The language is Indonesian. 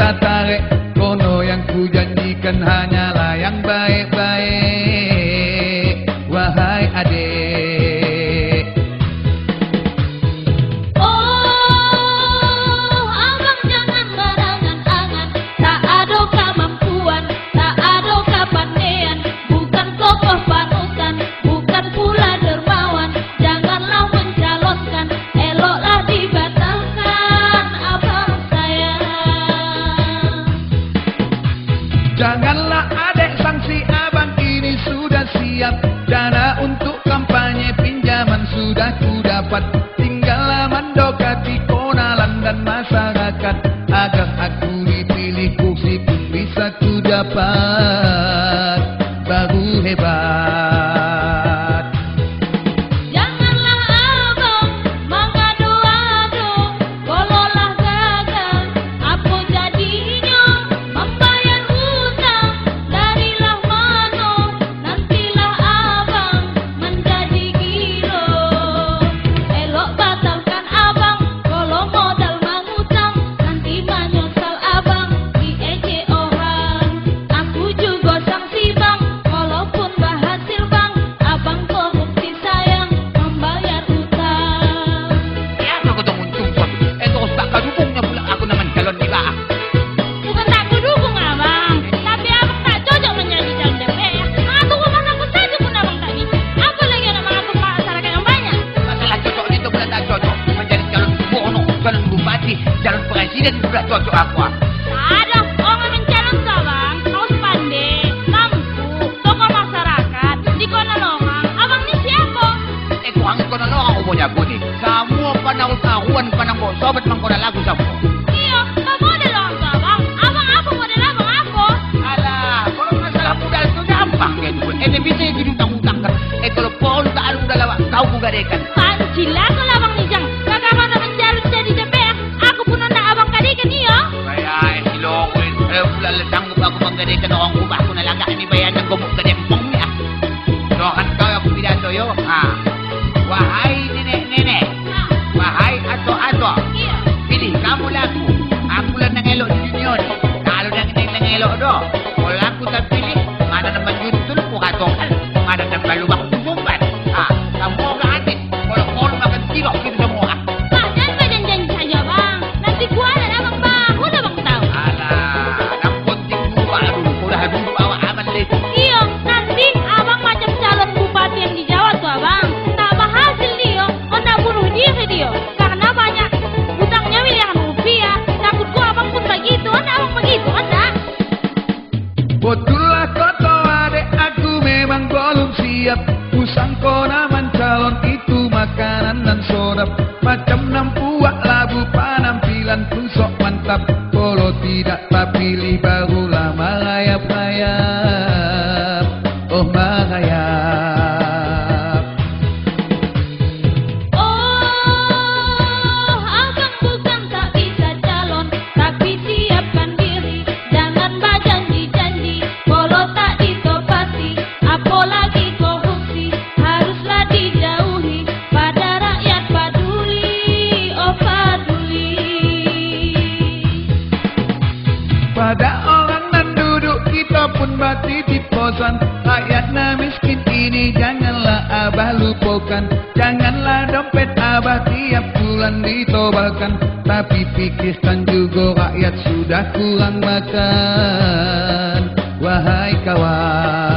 tatare. takwa. Ada orang mencalon gawang, kau pandai, lampu, toko masyarakat, di kona lorang, abang ni siapa? Eh, kok angin kona lorang umumnya aku nih. Semua panau tahuan panang kok, sobat mangkona lagu sama. Iya, kamu ada lorang abang. abang apa ada abang aku? Alah, kalau masalah modal itu gampang gitu. Eh, bisa jadi utang-utang kan. Eh, kalau pohon tak ada modal kau bugarekan. penampilan sok mantap. Polo tidak tak pilih baru Setiap tiap bulan ditobalkan Tapi pikirkan juga rakyat sudah kurang makan. Wahai kawan.